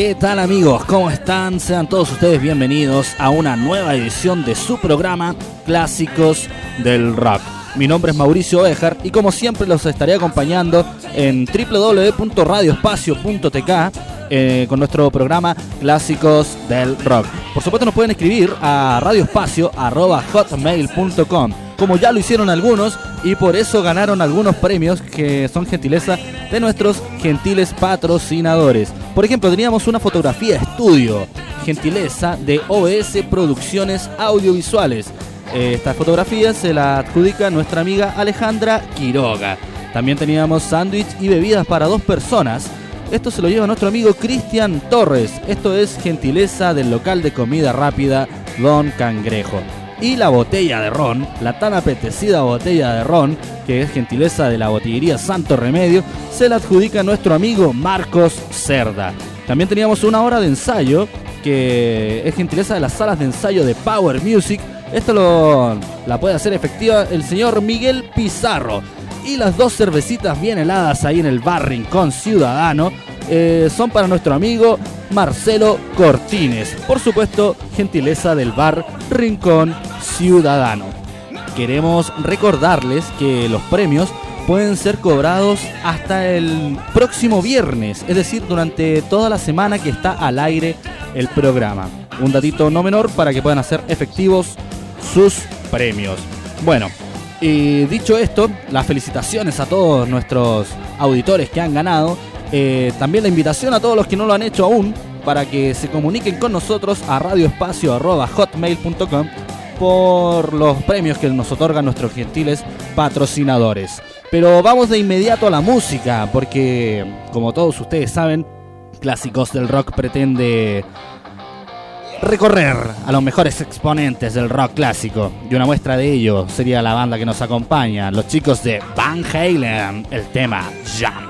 ¿Qué tal amigos? ¿Cómo están? Sean todos ustedes bienvenidos a una nueva edición de su programa Clásicos del Rock. Mi nombre es Mauricio Bejar y como siempre los estaré acompañando en www.radioespacio.tk eh, con nuestro programa Clásicos del Rock. Por supuesto nos pueden escribir a radioespacio.hotmail.com como ya lo hicieron algunos y por eso ganaron algunos premios que son gentileza de nuestros gentiles patrocinadores. Por ejemplo, teníamos una fotografía estudio, gentileza de OS Producciones Audiovisuales. Esta fotografía se la adjudica nuestra amiga Alejandra Quiroga. También teníamos sándwich y bebidas para dos personas. Esto se lo lleva nuestro amigo Cristian Torres. Esto es gentileza del local de comida rápida Don Cangrejo y la botella de ron, la tan apetecida botella de ron, que es gentileza de la botillería Santo Remedio, se la adjudica nuestro amigo Marcos Cerda. También teníamos una hora de ensayo, que es gentileza de las salas de ensayo de Power Music. Esto lo, la puede hacer efectiva el señor Miguel Pizarro. Y las dos cervecitas bien heladas ahí en el bar Rincón Ciudadano eh, son para nuestro amigo Marcelo Cortines. Por supuesto, gentileza del bar Rincón Ciudadano. Queremos recordarles que los premios pueden ser cobrados hasta el próximo viernes, es decir, durante toda la semana que está al aire el programa. Un datito no menor para que puedan hacer efectivos sus premios. Bueno, y dicho esto, las felicitaciones a todos nuestros auditores que han ganado. Eh, también la invitación a todos los que no lo han hecho aún para que se comuniquen con nosotros a radioespacio.hotmail.com por los premios que nos otorgan nuestros gentiles patrocinadores. Pero vamos de inmediato a la música, porque como todos ustedes saben, Clásicos del Rock pretende recorrer a los mejores exponentes del rock clásico. Y una muestra de ello sería la banda que nos acompaña, los chicos de Van Halen, el tema Jump.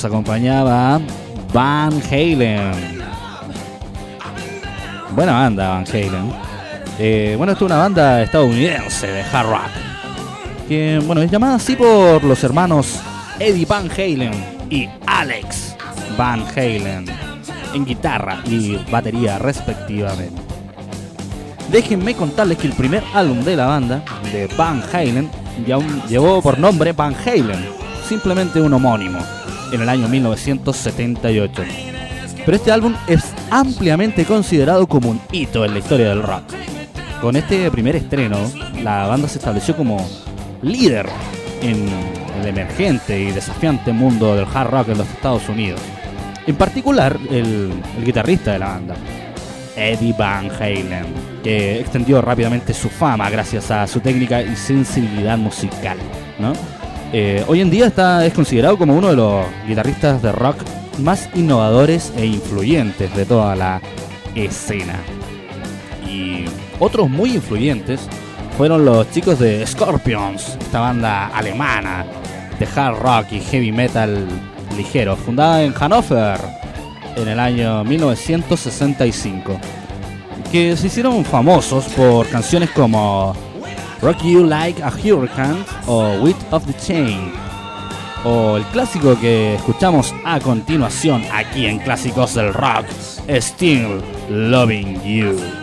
Nos acompañaba Van Halen. Buena banda Van Halen. Eh, bueno, esto es una banda estadounidense de hard rock. Que, bueno, es llamada así por los hermanos Eddie Van Halen y Alex Van Halen en guitarra y batería respectivamente. Déjenme contarles que el primer álbum de la banda, de Van Halen, llevó por nombre Van Halen, simplemente un homónimo, en el año 1978. Pero este álbum es ampliamente considerado como un hito en la historia del rock. Con este primer estreno, la banda se estableció como líder en el emergente y desafiante mundo del hard rock en los Estados Unidos. En particular, el, el guitarrista de la banda, Eddie Van Halen, que extendió rápidamente su fama gracias a su técnica y sensibilidad musical. Eh, hoy en día está, es considerado como uno de los guitarristas de rock más innovadores e influyentes de toda la escena. Y otros muy influyentes fueron los chicos de Scorpions, esta banda alemana de hard rock y heavy metal ligero, fundada en Hannover en el año 1965, que se hicieron famosos por canciones como Rock You Like a Hurricane o Wit of the Chain, o el clásico que escuchamos a continuación aquí en Clásicos del Rock, Still Loving You.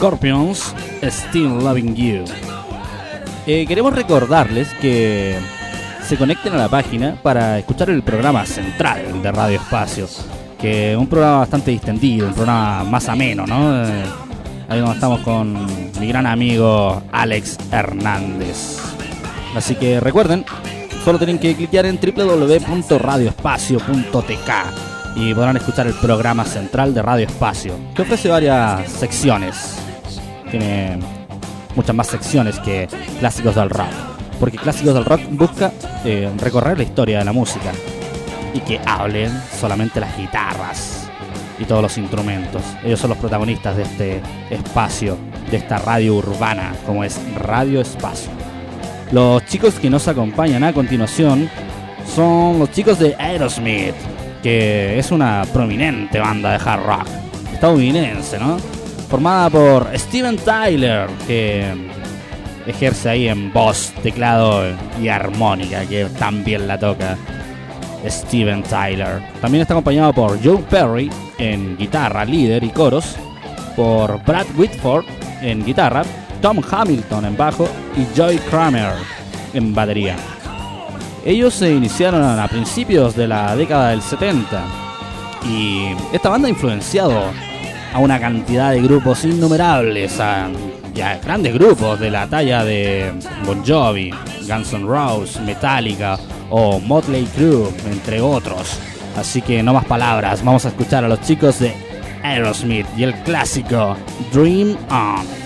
Scorpions, Still Loving You. Eh, queremos recordarles que se conecten a la página para escuchar el programa central de Radio Espacio, que un programa bastante distendido, un programa más ameno, ¿no? Eh, ahí donde estamos con mi gran amigo Alex Hernández. Así que recuerden, solo tienen que clicar en www.radioespacio.tk y podrán escuchar el programa central de Radio Espacio, que ofrece varias secciones. Tiene muchas más secciones que Clásicos del Rock, porque Clásicos del Rock busca eh, recorrer la historia de la música y que hablen solamente las guitarras y todos los instrumentos. Ellos son los protagonistas de este espacio, de esta radio urbana, como es Radio Espacio. Los chicos que nos acompañan a continuación son los chicos de Aerosmith, que es una prominente banda de hard rock estadounidense, ¿no? Formada por Steven Tyler, que ejerce ahí en voz, teclado y armónica, que también la toca Steven Tyler. También está acompañado por Joe Perry en guitarra, líder y coros, por Brad Whitford en guitarra, Tom Hamilton en bajo y Joy Kramer en batería. Ellos se iniciaron a principios de la década del 70 y esta banda ha influenciado a una cantidad de grupos innumerables, a, grandes grupos de la talla de Bon Jovi, Guns N' Roses, Metallica o Motley Crue, entre otros. Así que no más palabras, vamos a escuchar a los chicos de Aerosmith y el clásico Dream On.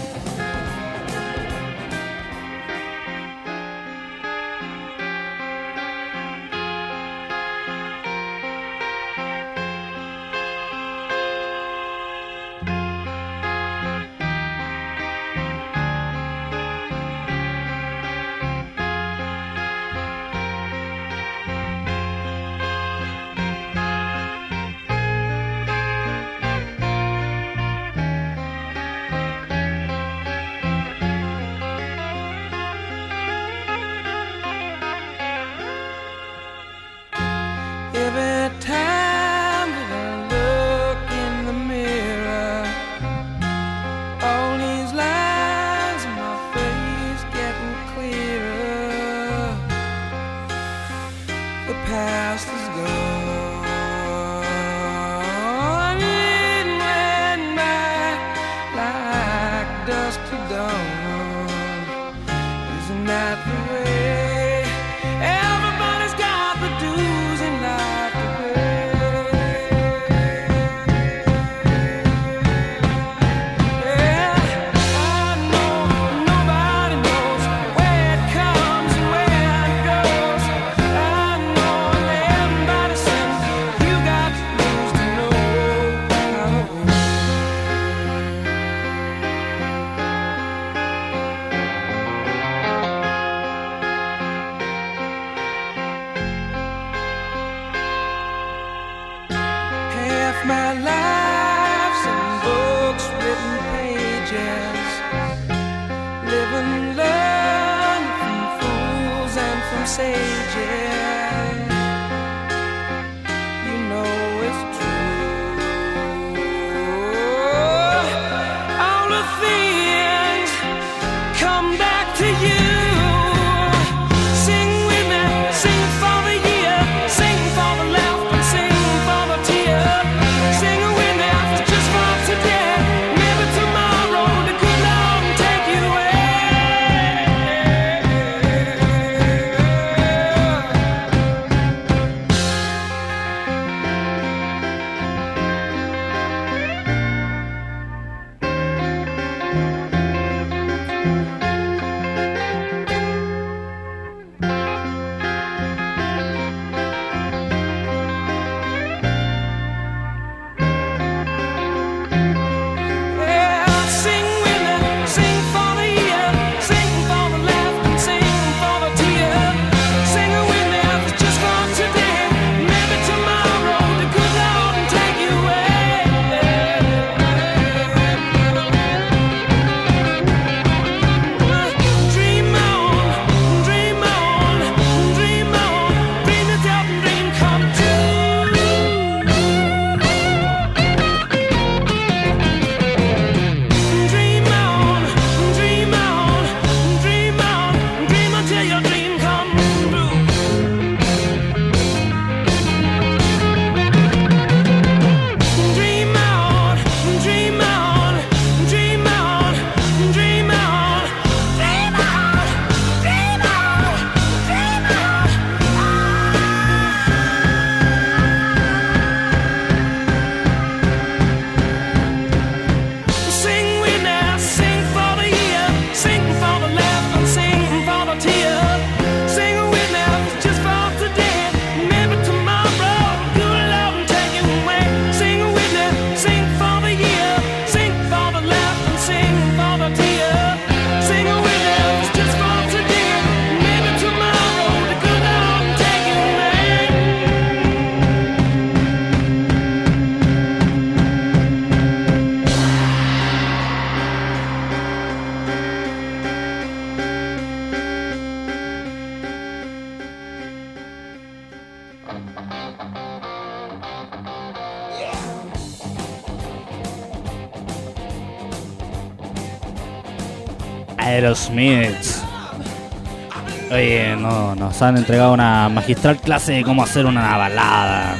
Nos han entregado una magistral clase de cómo hacer una balada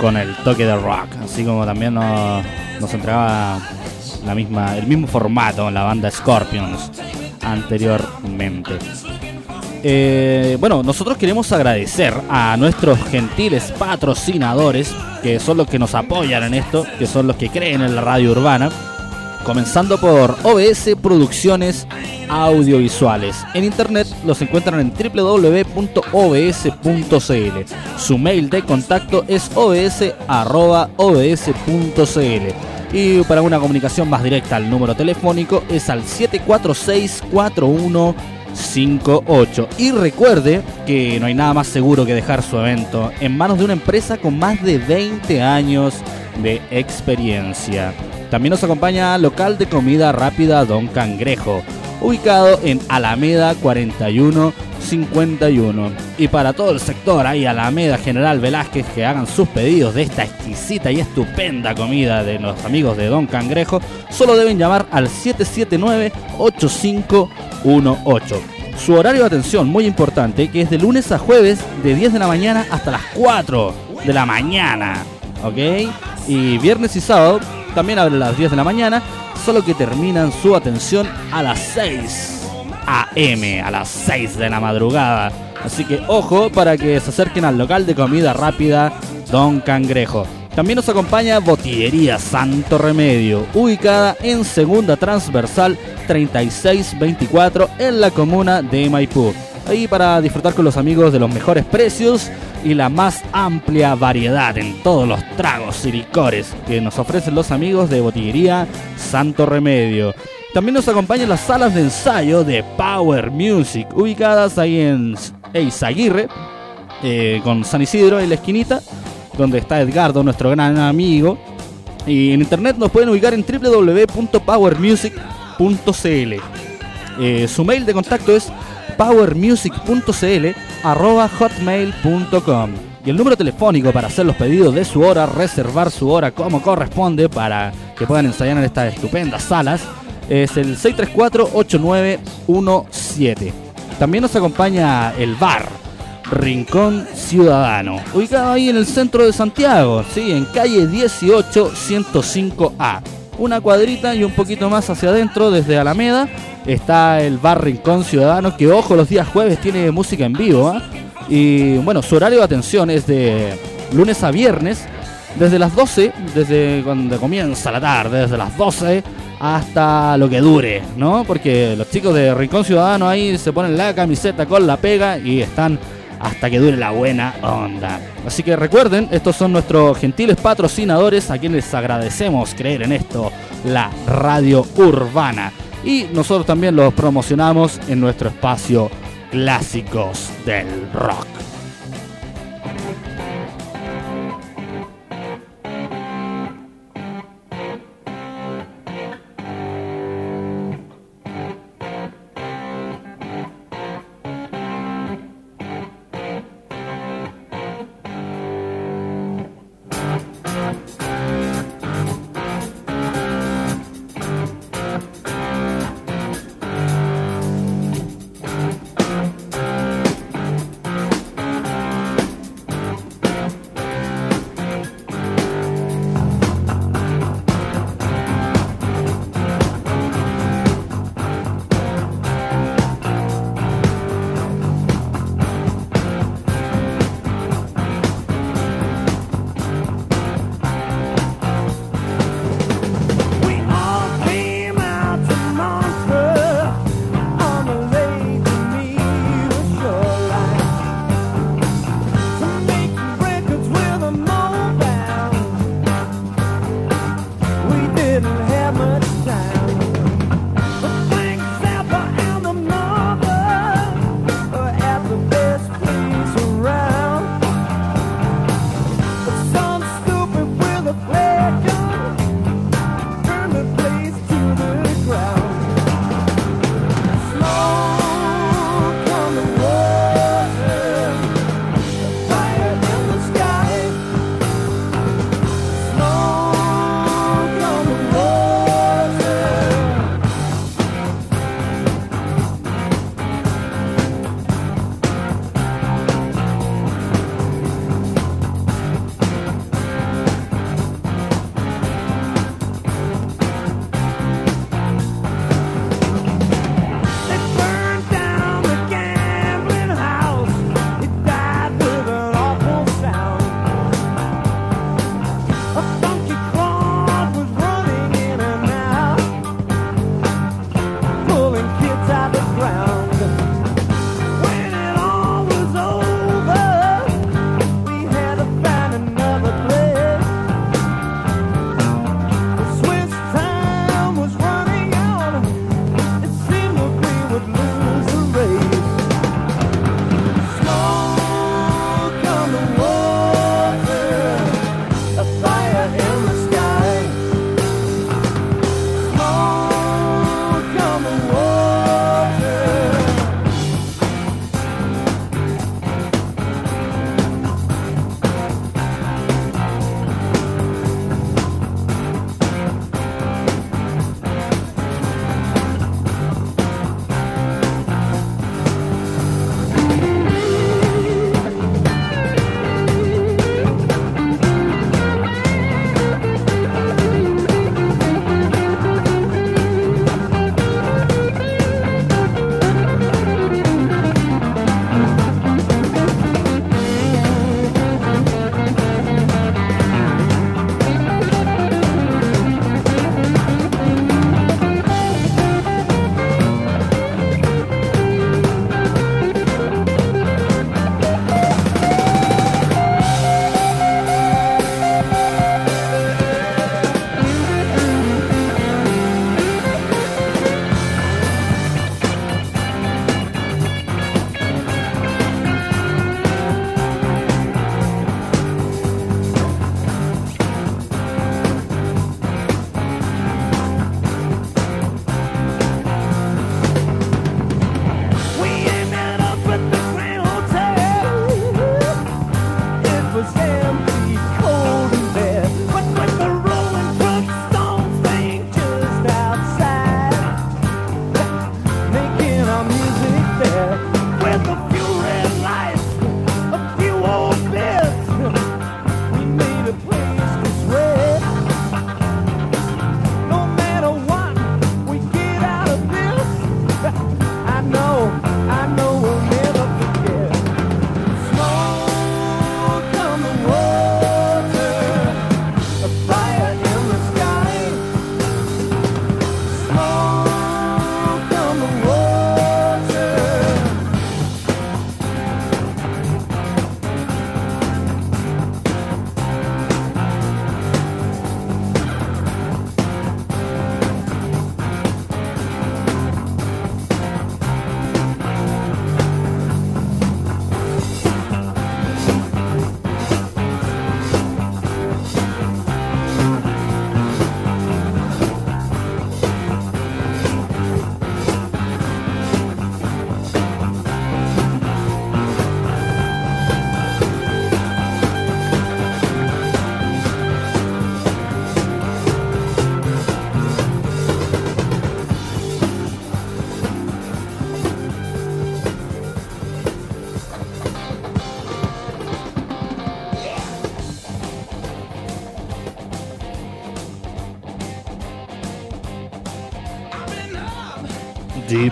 con el toque de rock, así como también nos, nos entregaba la misma, el mismo formato la banda Scorpions anteriormente. Eh, bueno, nosotros queremos agradecer a nuestros gentiles patrocinadores, que son los que nos apoyan en esto, que son los que creen en la radio urbana, comenzando por OBS Producciones Audiovisuales. En internet los encuentran en www.obs.cl. Su mail de contacto es obs.obs.cl. Y para una comunicación más directa el número telefónico es al 746 4158 Y recuerde que no hay nada más seguro que dejar su evento en manos de una empresa con más de 20 años de experiencia. También nos acompaña local de comida rápida Don Cangrejo, ubicado en Alameda 41 51. Y para todo el sector, hay Alameda General Velázquez que hagan sus pedidos de esta exquisita y estupenda comida de los amigos de Don Cangrejo, solo deben llamar al 779-8518. Su horario de atención, muy importante, que es de lunes a jueves de 10 de la mañana hasta las 4 de la mañana. ¿Ok? Y viernes y sábado también abre a las 10 de la mañana, solo que terminan su atención a las 6 AM a las 6 de la madrugada. Así que ojo para que se acerquen al local de comida rápida Don Cangrejo. También nos acompaña Botillería Santo Remedio, ubicada en Segunda Transversal 3624 en la comuna de Maipú. Ahí para disfrutar con los amigos de los mejores precios y la más amplia variedad en todos los tragos y licores que nos ofrecen los amigos de Botillería Santo Remedio. También nos acompañan las salas de ensayo de Power Music, ubicadas ahí en Eizaguirre, eh, con San Isidro en la esquinita, donde está Edgardo, nuestro gran amigo. Y en internet nos pueden ubicar en www.powermusic.cl. Eh, su mail de contacto es powermusic.cl y el número telefónico para hacer los pedidos de su hora, reservar su hora como corresponde para que puedan ensayar en estas estupendas salas es el 634-8917. También nos acompaña el bar Rincón Ciudadano, ubicado ahí en el centro de Santiago, ¿sí? en calle 18 105A. Una cuadrita y un poquito más hacia adentro, desde Alameda, está el bar Rincón Ciudadano, que ojo, los días jueves tiene música en vivo. ¿ah? Y bueno, su horario de atención es de lunes a viernes, desde las 12, desde cuando comienza la tarde, desde las 12 hasta lo que dure, ¿no? Porque los chicos de Rincón Ciudadano ahí se ponen la camiseta con la pega y están hasta que dure la buena onda. Así que recuerden, estos son nuestros gentiles patrocinadores a quienes les agradecemos creer en esto, la radio urbana. Y nosotros también los promocionamos en nuestro espacio Clásicos del Rock.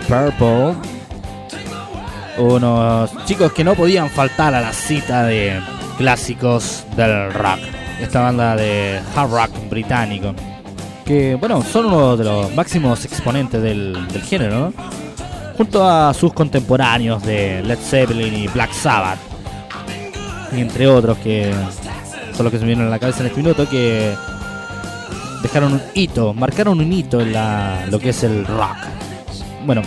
Purple. Unos chicos que no podían faltar a la cita de clásicos del rock. Esta banda de hard rock británico. Que, bueno, son uno de los máximos exponentes del, género, ¿no? Junto a sus contemporáneos de Led Zeppelin y Black Sabbath. Entre otros que son los que se me vienen a la cabeza en este minuto, que dejaron un hito, marcaron un hito en la, lo que es el rock. Bueno,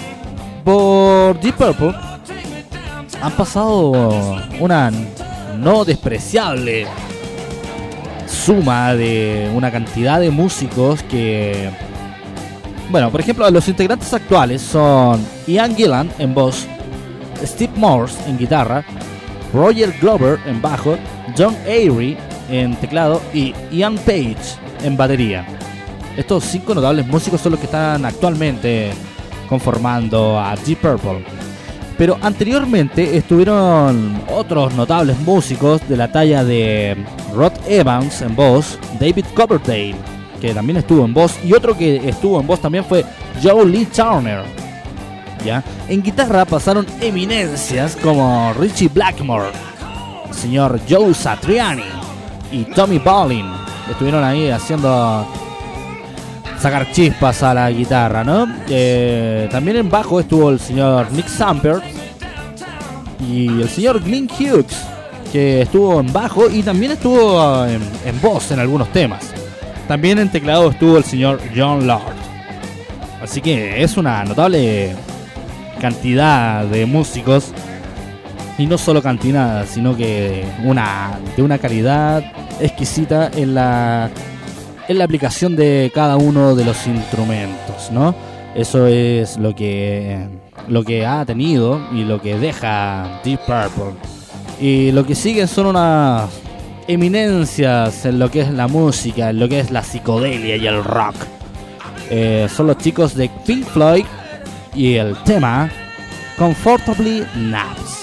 Deep Purple han pasado una no despreciable suma de una cantidad de músicos que... Bueno, por ejemplo, los integrantes actuales son Ian Gillan en voz, Steve Morse en guitarra, Roger Glover en bajo, John Avery en teclado y Ian Page en batería. Estos cinco notables músicos son los que están actualmente conformando a Deep Purple. Pero anteriormente estuvieron otros notables músicos de la talla de Rod Evans en voz, David Coverdale, que también estuvo en voz, y otro que estuvo en voz también fue Joe Lee Turner. ¿Ya? En guitarra pasaron eminencias como Richie Blackmore, señor Joe Satriani y Tommy Bolin. Estuvieron ahí haciendo sacar chispas a la guitarra, ¿no? Eh, también en bajo estuvo el señor Nick Samper y el señor Glenn Hughes, que estuvo en bajo y también estuvo en, en voz en algunos temas. También en teclado estuvo el señor John Lord. Así que es una notable cantidad de músicos y no solo cantidad, sino que una de una calidad exquisita en la en la aplicación de cada uno de los instrumentos, ¿no? Eso es lo que lo que ha tenido y lo que deja Deep Purple. Y lo que sigue son unas eminencias en lo que es la música, en lo que es la psicodelia y el rock. Eh, son los chicos de Pink Floyd y el tema Comfortably Naps.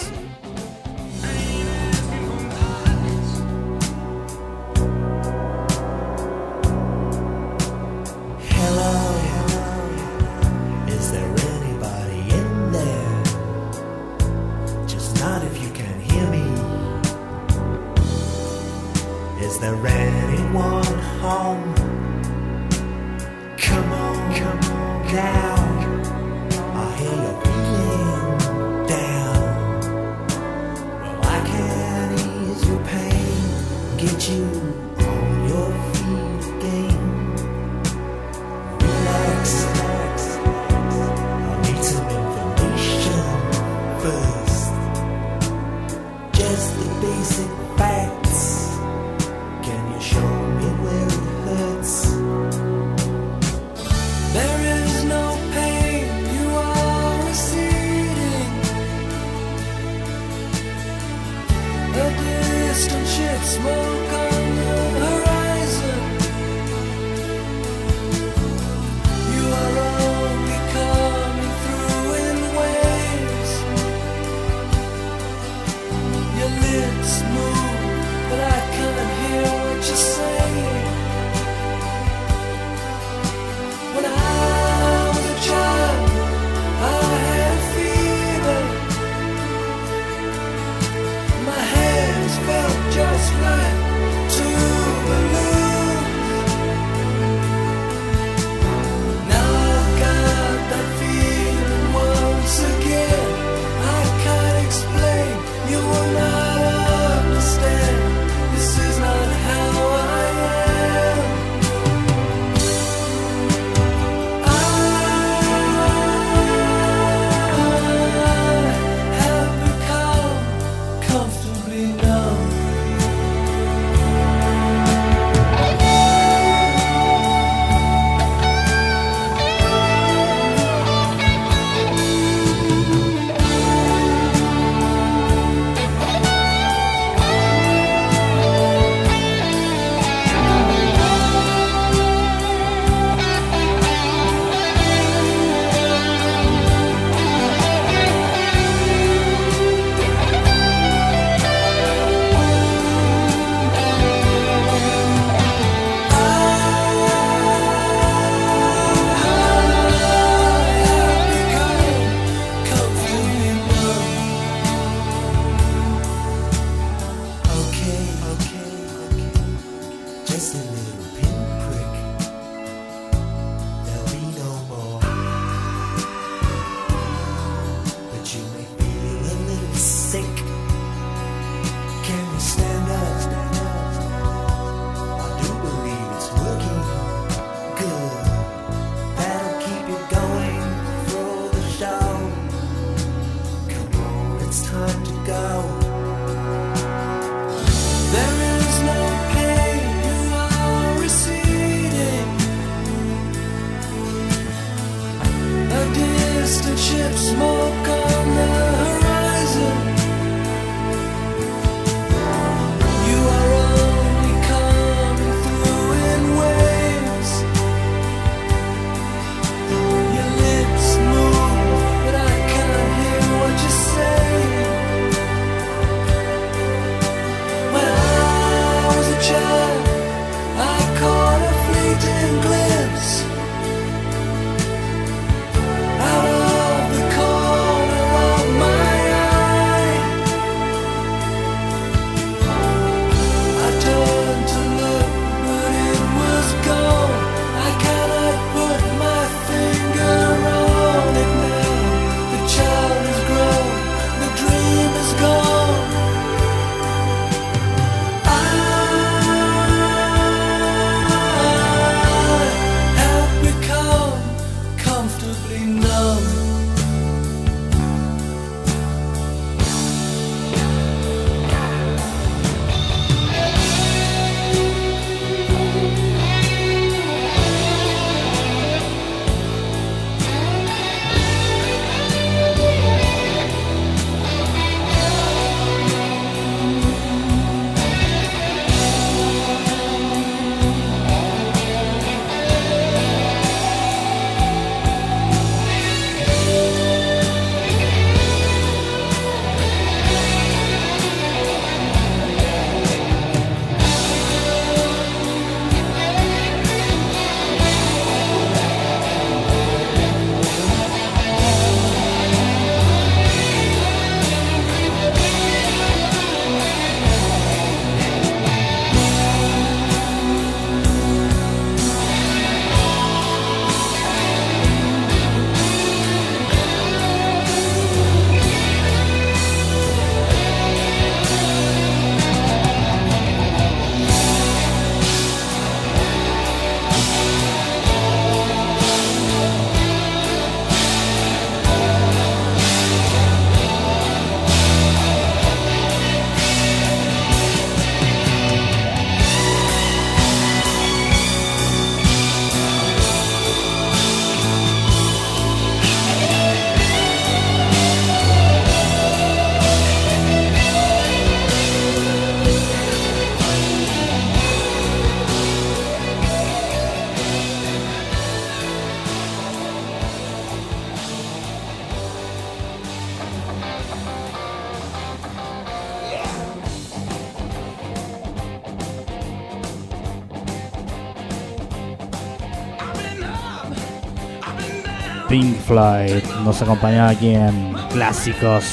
Floyd nos acompañaba aquí en clásicos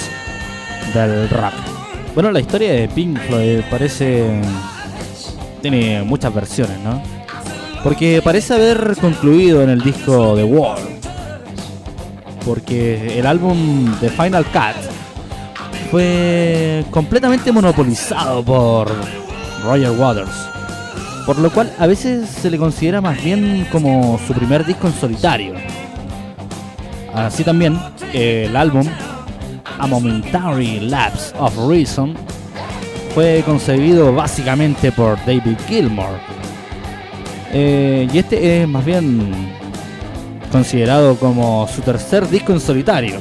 del rock. Bueno, la historia de Pink Floyd parece. tiene muchas versiones, ¿no? Porque parece haber concluido en el disco The Wall. Porque el álbum The Final Cut fue completamente monopolizado por Roger Waters. Por lo cual a veces se le considera más bien como su primer disco en solitario. Así también, el álbum A Momentary Lapse of Reason fue concebido básicamente por David Gilmour. Eh, y este es más bien considerado como su tercer disco en solitario.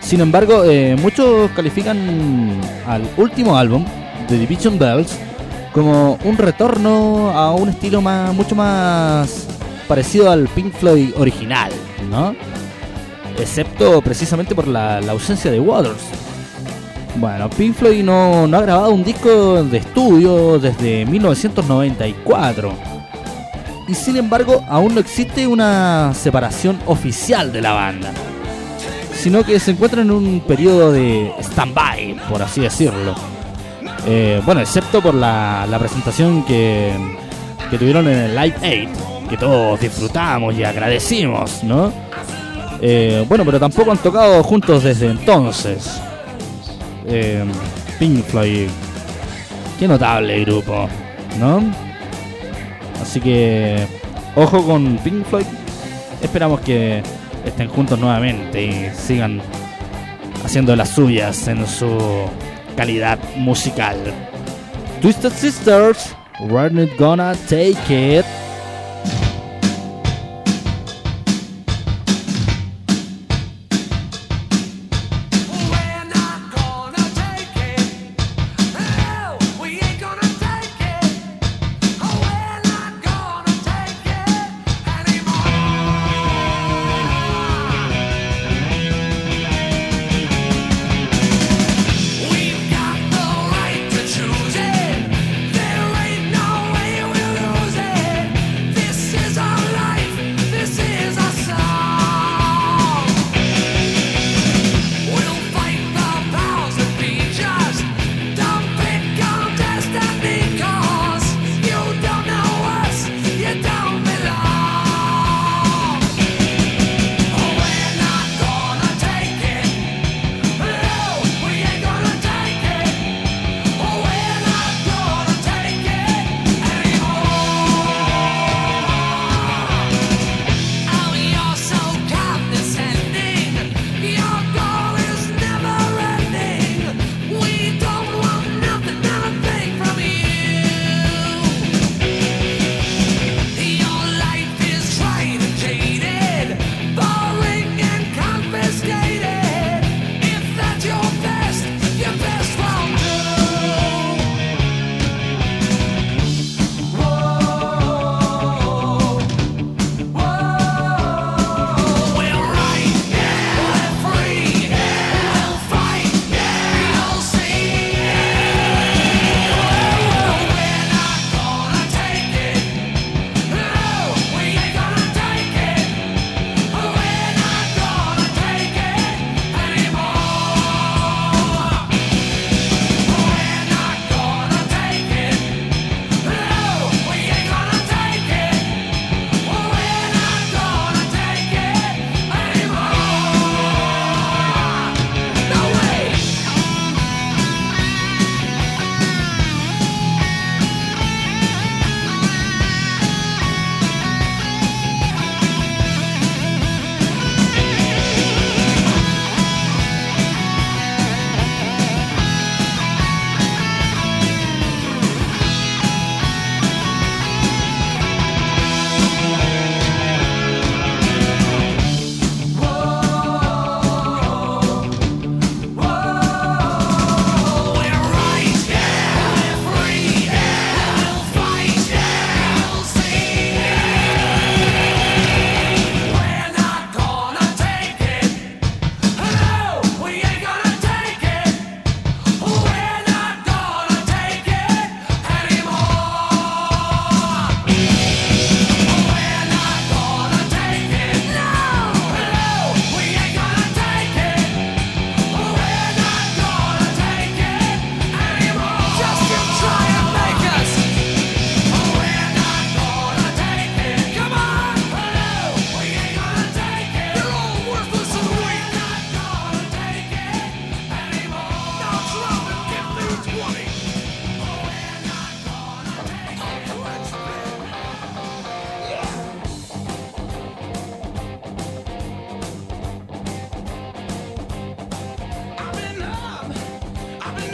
Sin embargo, eh, muchos califican al último álbum, The Division Bells, como un retorno a un estilo más, mucho más parecido al Pink Floyd original, ¿no? Excepto precisamente por la, ausencia de Waters. Bueno, Pink Floyd no, ha grabado un disco de estudio desde 1994. Y sin embargo, aún no existe una separación oficial de la banda. Sino que se encuentra en un periodo de stand-by, por así decirlo. Eh, bueno, excepto por la, la presentación que, que tuvieron en el Live 8 que todos disfrutamos y agradecimos, ¿no? Eh, bueno, pero tampoco han tocado juntos desde entonces. Eh, Pink Floyd. Qué notable grupo, ¿no? Así que, ojo con Pink Floyd. Esperamos que estén juntos nuevamente y sigan haciendo las suyas en su calidad musical. Twisted Sisters, we're not gonna take it.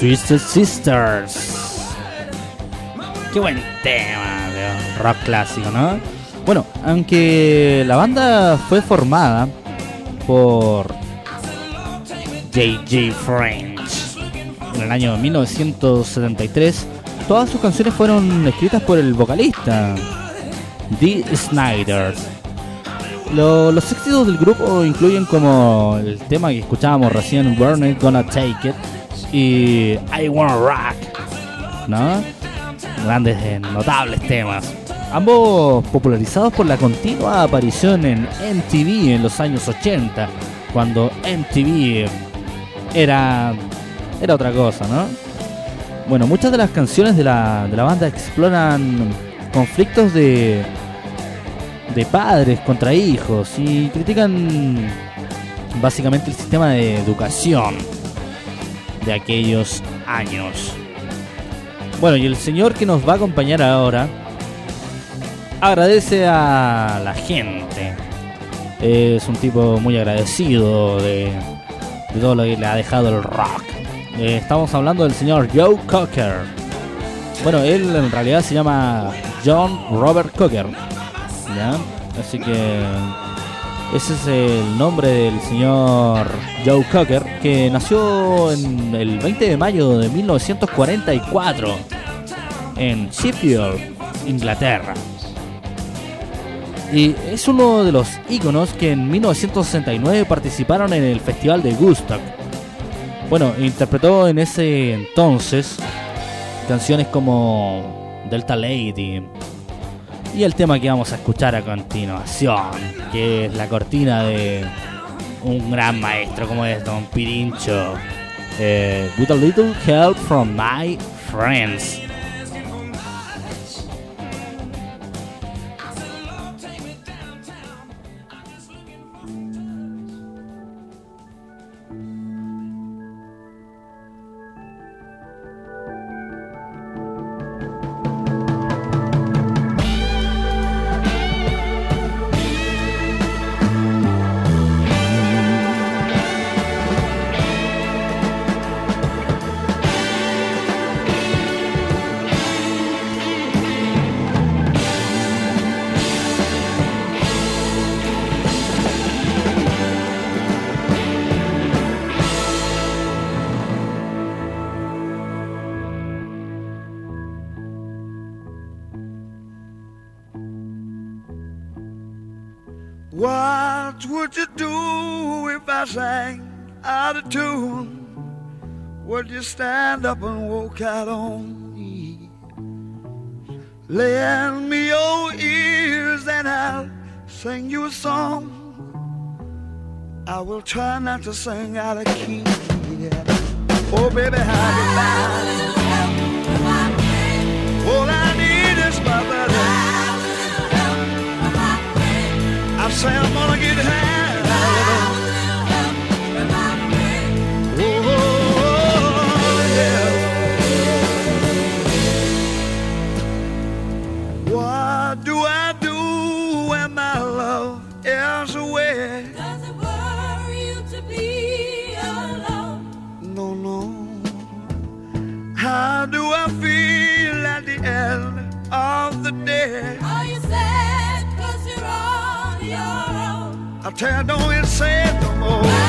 Twisted Sisters. Qué buen tema de rock clásico, ¿no? Bueno, aunque la banda fue formada por J.J. French en el año 1973, todas sus canciones fueron escritas por el vocalista Dee Snyder. los éxitos del grupo incluyen como el tema que escuchábamos recién, We're Gonna Take It, y I Wanna Rock, ¿no? Grandes, eh, notables temas. Ambos popularizados por la continua aparición en MTV en los años 80, cuando MTV era, era otra cosa, ¿no? Bueno, muchas de las canciones de la, de la banda exploran conflictos de, de padres contra hijos y critican básicamente el sistema de educación de aquellos años. Bueno, y el señor que nos va a acompañar ahora agradece a la gente. Es un tipo muy agradecido de, todo lo que le ha dejado el rock. Eh, estamos hablando del señor Joe Cocker. Bueno, él en realidad se llama John Robert Cocker. ¿ya? Así que ese es el nombre del señor Joe Cocker, que nació el 20 de mayo de 1944 en Sheffield, Inglaterra. Y es uno de los íconos que en 1969 participaron en el Festival de Woodstock. Bueno, interpretó en ese entonces canciones como Delta Lady y el tema que vamos a escuchar a continuación, que es la cortina de un gran maestro como es Don Pirincho. Eh, with a little help from my friends. Out on me? Lend me your ears and I'll sing you a song. I will try not to sing out of key. Yeah. Oh, baby, how you like? All I need is my buddy. I say I'm gonna get high. What do I do when my love is away? Does it worry you to be alone? No, no. How do I feel at the end of the day? Are you sad cause you're on your own? I tell you, don't even say no more.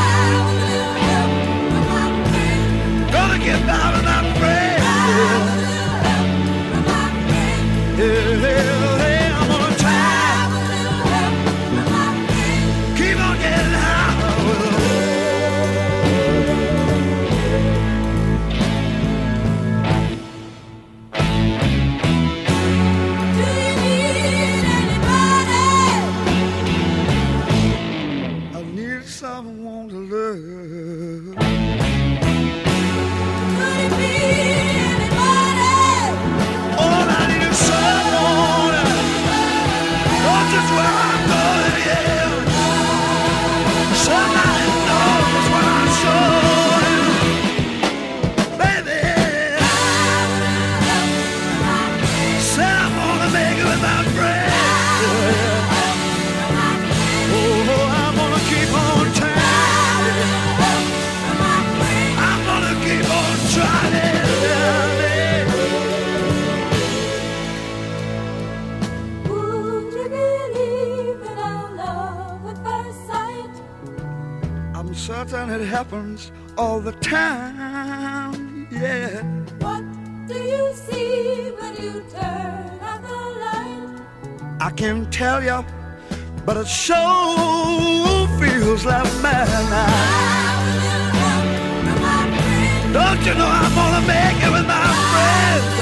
Happens all the time. Yeah. What do you see when you turn out the light? I can't tell you, but it sure feels like madness. Don't you know I'm gonna make it with my friends?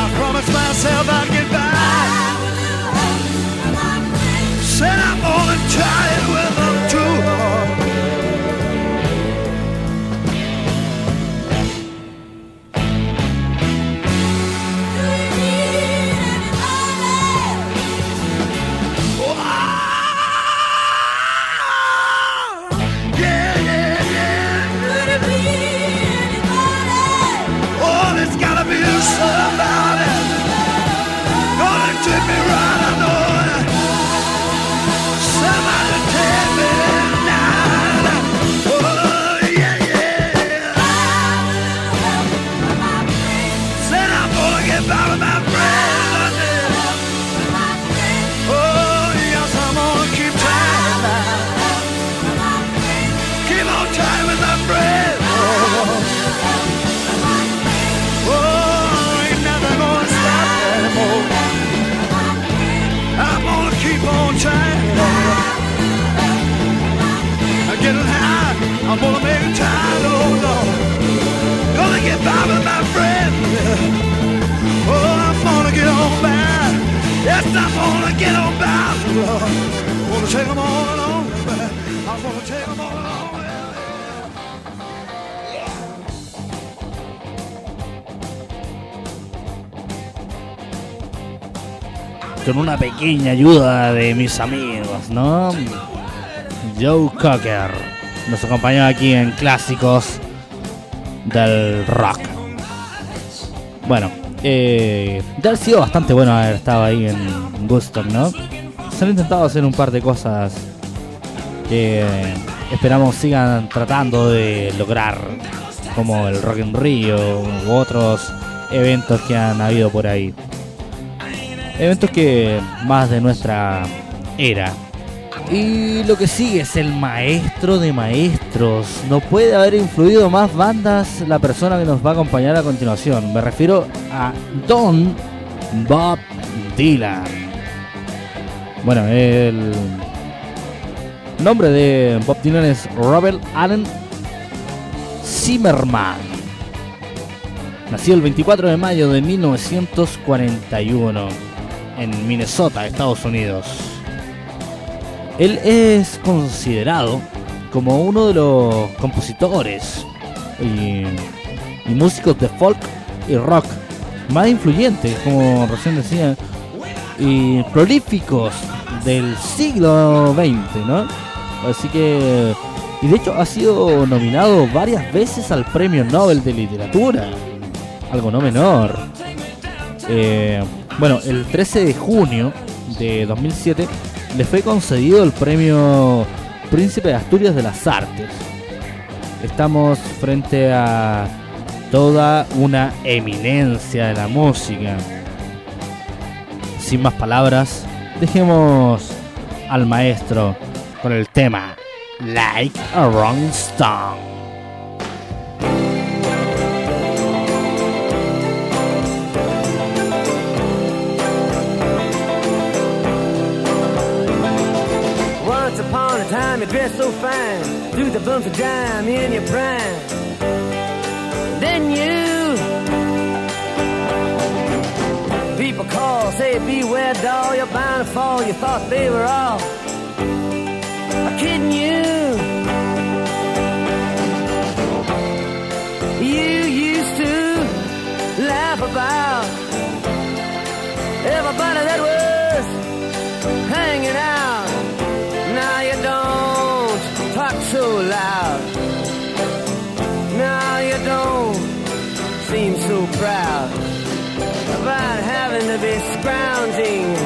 I promised myself I'd get back. Said I'm gonna try it with them pequeña ayuda de mis amigos, ¿no? Joe Cocker nos acompañó aquí en clásicos del rock. Bueno, eh, ya ha sido bastante bueno haber estado ahí en Gusto, ¿no? Se han intentado hacer un par de cosas que esperamos sigan tratando de lograr, como el Rock in Rio u otros eventos que han habido por ahí. Eventos que más de nuestra era. Y lo que sigue es el maestro de maestros. No puede haber influido más bandas la persona que nos va a acompañar a continuación. Me refiero a Don Bob Dylan. Bueno, el nombre de Bob Dylan es Robert Allen Zimmerman. Nació el 24 de mayo de 1941 en Minnesota, Estados Unidos. Él es considerado como uno de los compositores y, músicos de folk y rock más influyentes, como recién decía, y prolíficos del siglo XX, ¿no? Así que, y de hecho ha sido nominado varias veces al Premio Nobel de Literatura, algo no menor. Eh, bueno, el 13 de junio de 2007 le fue concedido el premio Príncipe de Asturias de las Artes. Estamos frente a toda una eminencia de la música. Sin más palabras, dejemos al maestro con el tema Like a Rolling Stone. Time you dressed so fine, threw the bumps of dime in your prime. Then you, people call, say beware doll, you're bound to fall. You thought they were all kidding you. You used to laugh about everybody that was hanging out. Proud about having to be scrounging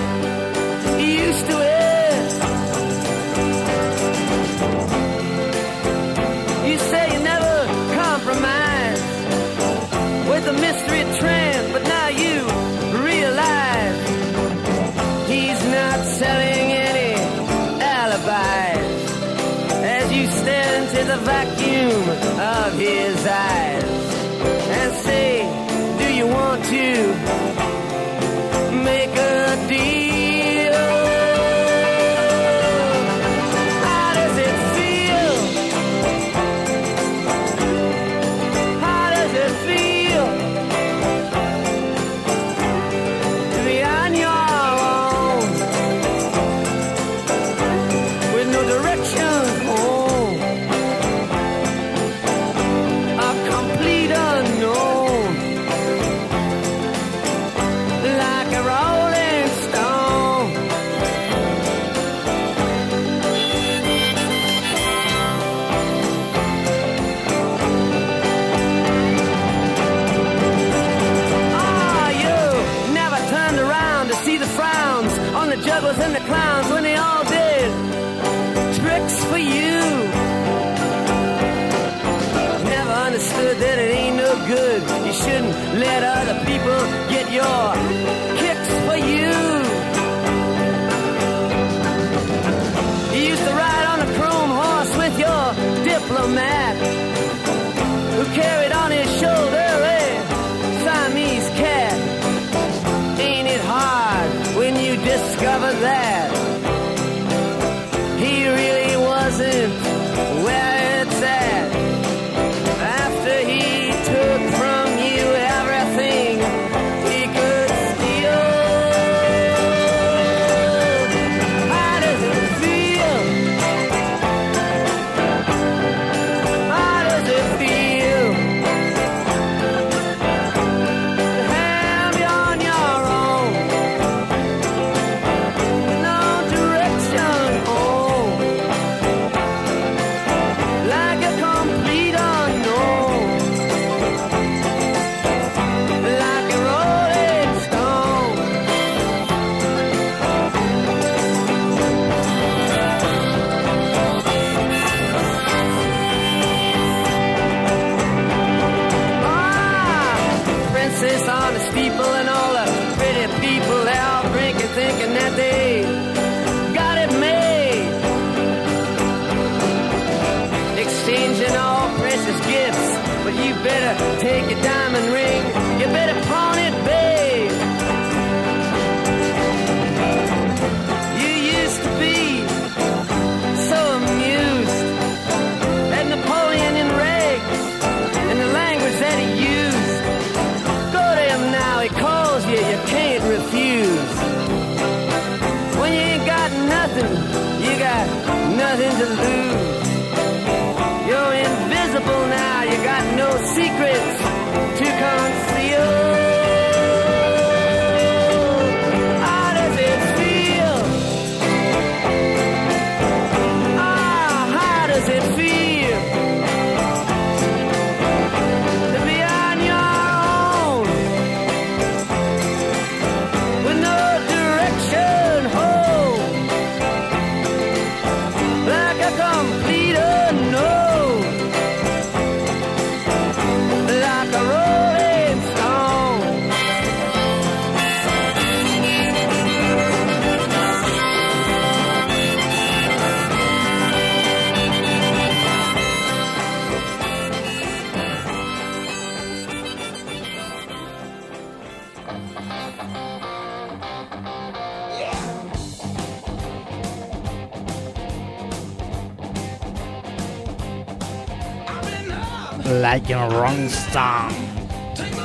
vacuum of his eyes and say, Do you want to you're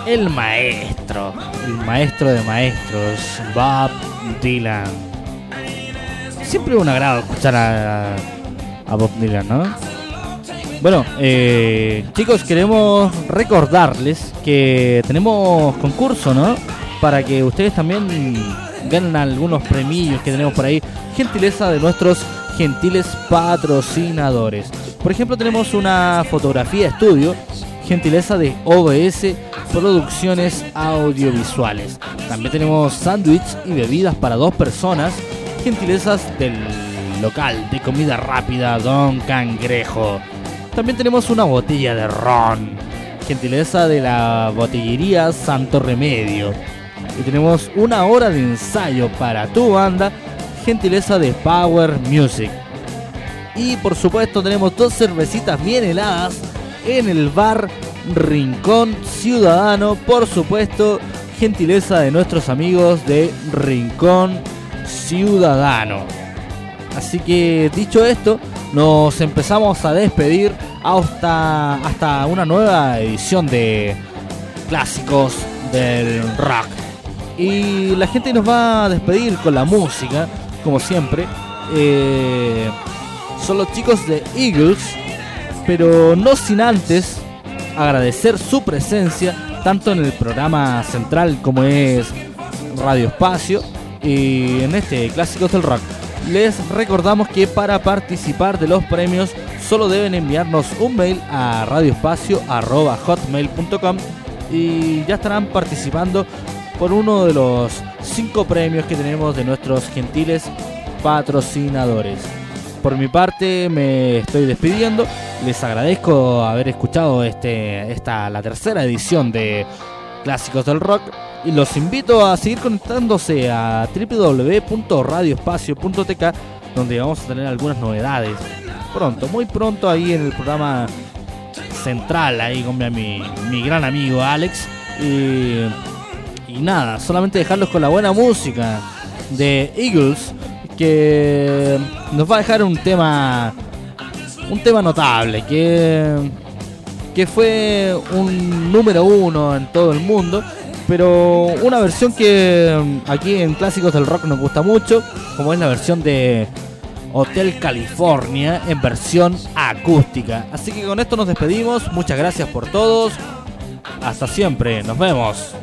El maestro, el maestro de maestros, Bob Dylan. Siempre un agrado escuchar a, a Bob Dylan, ¿no? Bueno, eh, chicos, queremos recordarles que tenemos concurso, ¿no? Para que ustedes también ganen algunos premios que tenemos por ahí. Gentileza de nuestros gentiles patrocinadores. Por ejemplo, tenemos una fotografía estudio, gentileza de OBS Producciones Audiovisuales. También tenemos sándwich y bebidas para dos personas, gentilezas del local de comida rápida Don Cangrejo. También tenemos una botella de ron, gentileza de la botillería Santo Remedio. Y tenemos una hora de ensayo para tu banda, gentileza de Power Music. Y por supuesto tenemos dos cervecitas bien heladas en el bar Rincón Ciudadano. Por supuesto, gentileza de nuestros amigos de Rincón Ciudadano. Así que dicho esto, nos empezamos a despedir hasta, hasta una nueva edición de clásicos del rock. Y la gente nos va a despedir con la música, como siempre. Eh, son los chicos de Eagles, pero no sin antes agradecer su presencia tanto en el programa central como es Radio Espacio y en este Clásicos del Rock. Les recordamos que para participar de los premios solo deben enviarnos un mail a radioespacio.hotmail.com y ya estarán participando por uno de los cinco premios que tenemos de nuestros gentiles patrocinadores. Por mi parte me estoy despidiendo. Les agradezco haber escuchado este, esta, la tercera edición de clásicos del rock. Y los invito a seguir conectándose a www.radioespacio.tk donde vamos a tener algunas novedades. Pronto, muy pronto ahí en el programa central, ahí con mi, mi, gran amigo Alex. Y, y nada, solamente dejarlos con la buena música de Eagles, que nos va a dejar un tema, un tema notable, que, que fue un número uno en todo el mundo, pero una versión que aquí en Clásicos del Rock nos gusta mucho, como es la versión de Hotel California en versión acústica. Así que con esto nos despedimos, muchas gracias por todos, hasta siempre, nos vemos.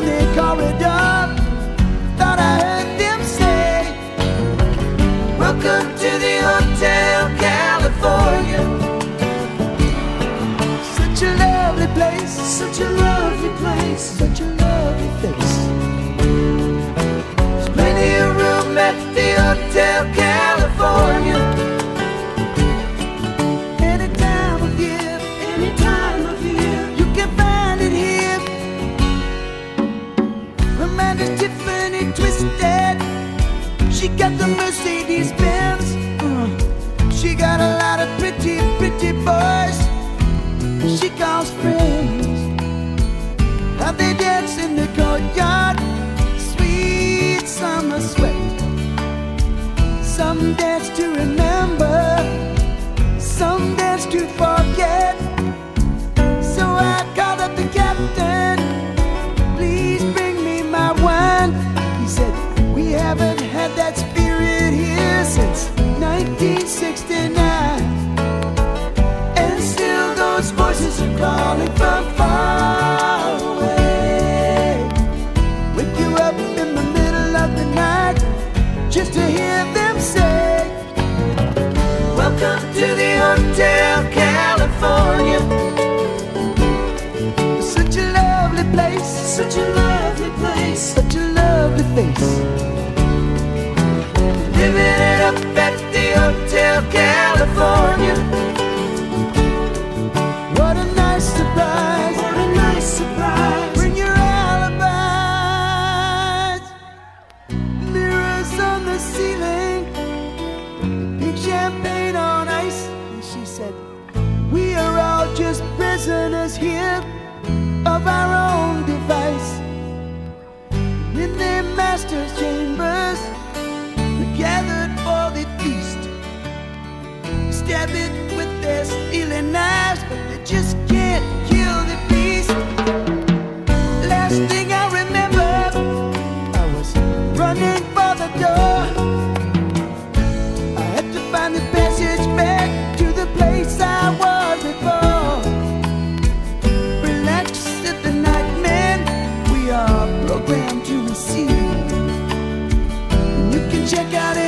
Down the corridor. Thought I heard them say, Welcome to the Hotel California. Such a lovely place, such a lovely place, such a lovely face. There's plenty of room at the Hotel California. Calls friends. How they dance in the courtyard, sweet summer sweat. Some dance to remember, some dance to forget. calling from far away. Wake you up in the middle of the night just to hear them say, Welcome to the Hotel California. Such a lovely place, such a lovely place, such a lovely face. Living it up at the Hotel California. Stealing knives, but they just can't kill the beast. Last thing I remember, I was running for the door. I had to find the passage back to the place I was before. At the. We are programmed to receive. You can check out anytime